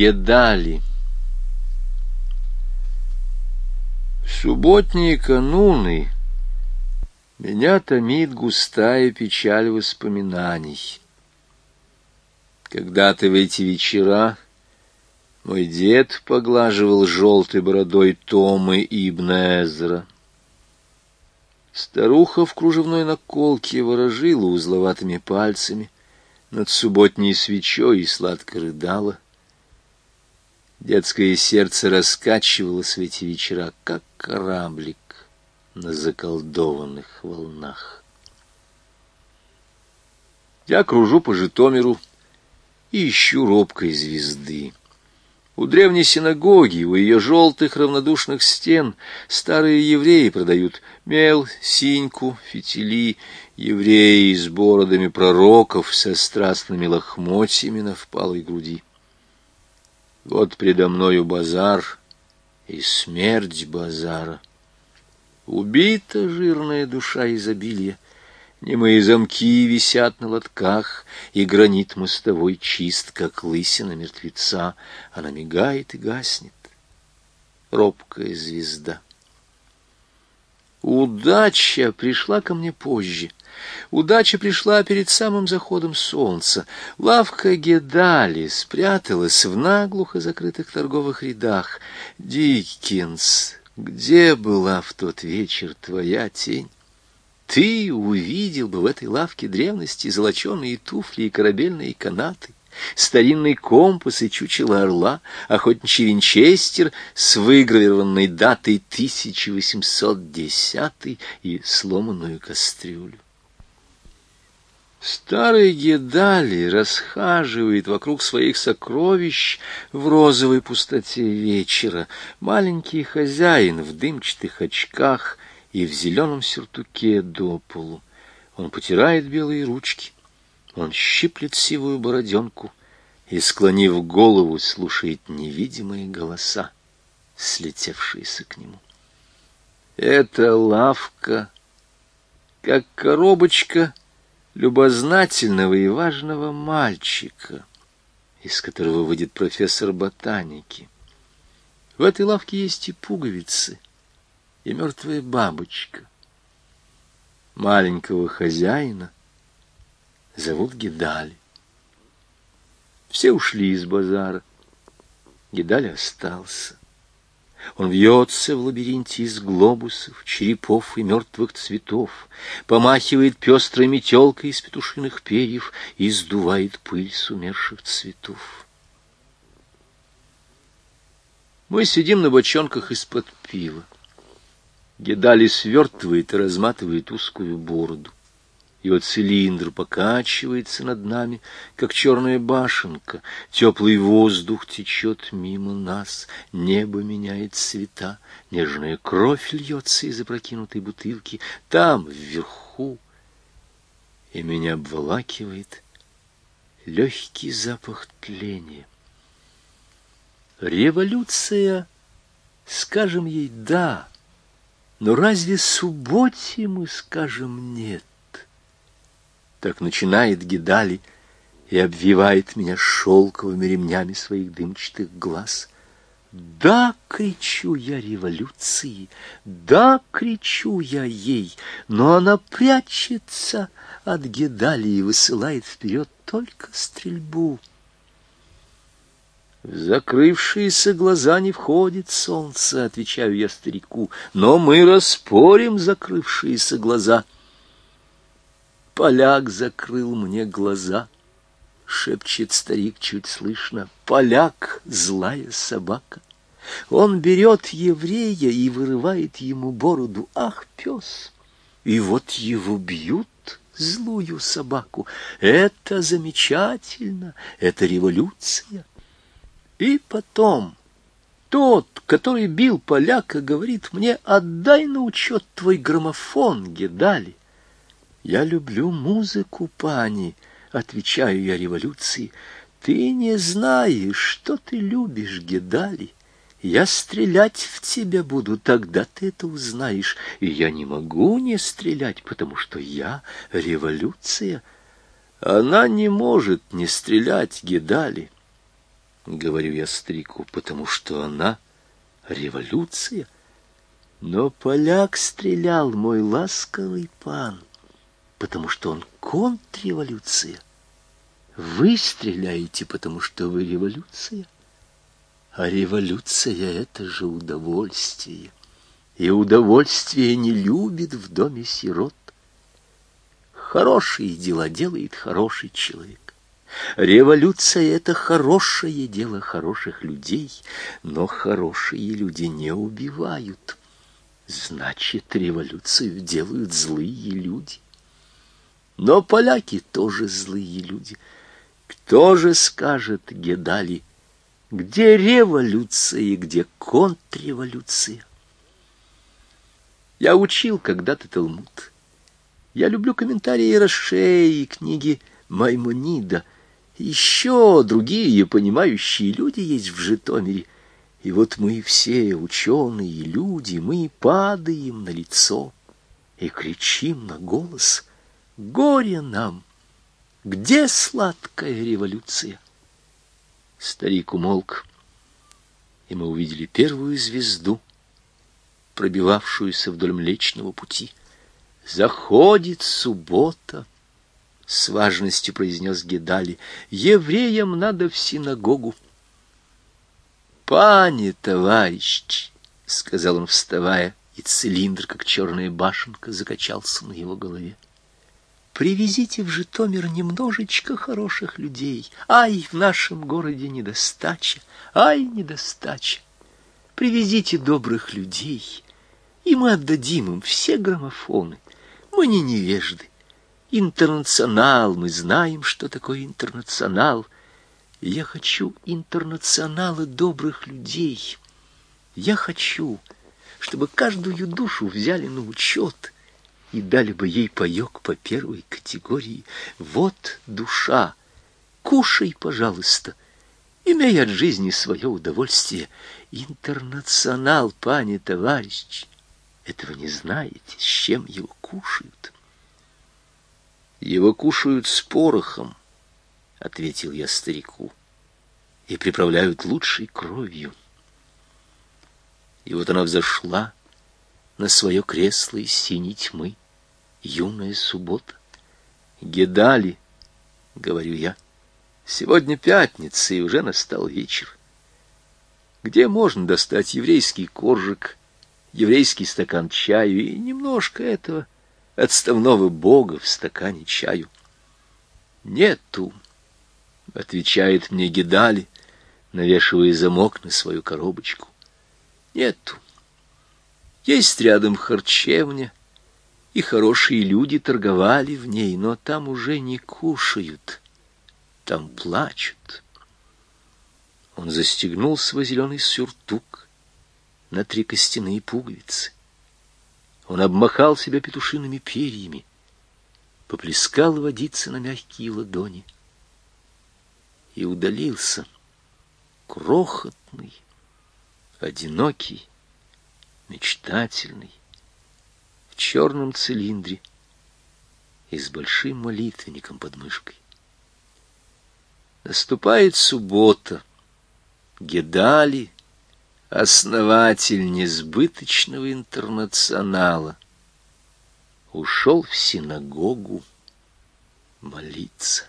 Гедали. Субботние кануны меня томит густая печаль воспоминаний. Когда-то в эти вечера мой дед поглаживал желтой бородой Томы Ибн Эзра. Старуха в кружевной наколке ворожила узловатыми пальцами над субботней свечой и сладко рыдала. Детское сердце раскачивалось в эти вечера, как кораблик на заколдованных волнах. Я кружу по Житомиру и ищу робкой звезды. У древней синагоги, у ее желтых равнодушных стен старые евреи продают мел, синьку, фитили, евреи с бородами пророков со страстными лохмотьями на впалой груди. Вот предо мною базар и смерть базара. Убита жирная душа изобилия, Немые замки висят на лотках, И гранит мостовой чист, как лысина мертвеца. Она мигает и гаснет, робкая звезда. Удача пришла ко мне позже. Удача пришла перед самым заходом солнца. Лавка Гедали спряталась в наглухо закрытых торговых рядах. Диккенс, где была в тот вечер твоя тень? Ты увидел бы в этой лавке древности золоченые туфли и корабельные канаты, старинный компас и чучело орла, охотничий винчестер с выгравированной датой 1810 и сломанную кастрюлю. Старый Гедали расхаживает вокруг своих сокровищ в розовой пустоте вечера. Маленький хозяин в дымчатых очках и в зеленом сюртуке до полу. Он потирает белые ручки, он щиплет сивую бороденку и, склонив голову, слушает невидимые голоса, слетевшиеся к нему. Это лавка, как коробочка любознательного и важного мальчика, из которого выйдет профессор ботаники. В этой лавке есть и пуговицы, и мертвая бабочка. Маленького хозяина зовут Гидали. Все ушли из базара. Гидали остался. Он вьется в лабиринте из глобусов, черепов и мертвых цветов, помахивает пестрой метелкой из петушиных перьев и сдувает пыль с умерших цветов. Мы сидим на бочонках из-под пива. Гедали свертывает и разматывает узкую бороду. Его цилиндр покачивается над нами, как черная башенка. Теплый воздух течет мимо нас, небо меняет цвета, нежная кровь льется из опрокинутой бутылки. Там, вверху, и меня обволакивает легкий запах тления. Революция, скажем ей «да», но разве субботе мы скажем «нет»? Так начинает Гидали и обвивает меня шелковыми ремнями своих дымчатых глаз. Да, кричу я революции, да, кричу я ей, но она прячется от Гедали и высылает вперед только стрельбу. В закрывшиеся глаза не входит солнце, отвечаю я старику, но мы распорим закрывшиеся глаза — Поляк закрыл мне глаза, шепчет старик чуть слышно. Поляк — злая собака. Он берет еврея и вырывает ему бороду. Ах, пес! И вот его бьют, злую собаку. Это замечательно, это революция. И потом тот, который бил поляка, говорит мне, отдай на учет твой граммофон, Гедали. Я люблю музыку, пани, отвечаю я революции. Ты не знаешь, что ты любишь, Гедали. Я стрелять в тебя буду, тогда ты это узнаешь. И я не могу не стрелять, потому что я революция. Она не может не стрелять, Гедали. говорю я старику, потому что она революция. Но поляк стрелял, мой ласковый пан, потому что он контрреволюция. Вы стреляете, потому что вы революция. А революция — это же удовольствие. И удовольствие не любит в доме сирот. Хорошие дела делает хороший человек. Революция — это хорошее дело хороших людей, но хорошие люди не убивают. Значит, революцию делают злые люди. Но поляки тоже злые люди. Кто же скажет Гедали, где революция и где контрреволюция? Я учил когда-то Талмуд. Я люблю комментарии Роше и книги Маймонида. Еще другие понимающие люди есть в Житомире. И вот мы все, ученые люди, мы падаем на лицо и кричим на голос «Горе нам! Где сладкая революция?» Старик умолк, и мы увидели первую звезду, пробивавшуюся вдоль Млечного пути. «Заходит суббота!» — с важностью произнес Гедали. «Евреям надо в синагогу». «Пане, товарищ!» — сказал он, вставая, и цилиндр, как черная башенка, закачался на его голове. «Привезите в Житомир немножечко хороших людей. Ай, в нашем городе недостача! Ай, недостача! Привезите добрых людей, и мы отдадим им все граммофоны. Мы не невежды. Интернационал, мы знаем, что такое интернационал — я хочу интернационала добрых людей. Я хочу, чтобы каждую душу взяли на учет и дали бы ей паек по первой категории. Вот душа, кушай, пожалуйста, имей от жизни свое удовольствие. Интернационал, пани, товарищ, этого не знаете, с чем его кушают. Его кушают с порохом, — ответил я старику, — и приправляют лучшей кровью. И вот она взошла на свое кресло из синей тьмы, юная суббота. Гедали, — говорю я, — сегодня пятница, и уже настал вечер. Где можно достать еврейский коржик, еврейский стакан чаю и немножко этого отставного бога в стакане чаю? Нету. — отвечает мне Гедали, навешивая замок на свою коробочку. Нету. Есть рядом харчевня, и хорошие люди торговали в ней, но там уже не кушают, там плачут. Он застегнул свой зеленый сюртук на три костяные пуговицы. Он обмахал себя петушиными перьями, поплескал водиться на мягкие ладони — и удалился, крохотный, одинокий, мечтательный, в черном цилиндре и с большим молитвенником под мышкой. Наступает суббота. Гедали, основатель несбыточного интернационала, ушел в синагогу молиться.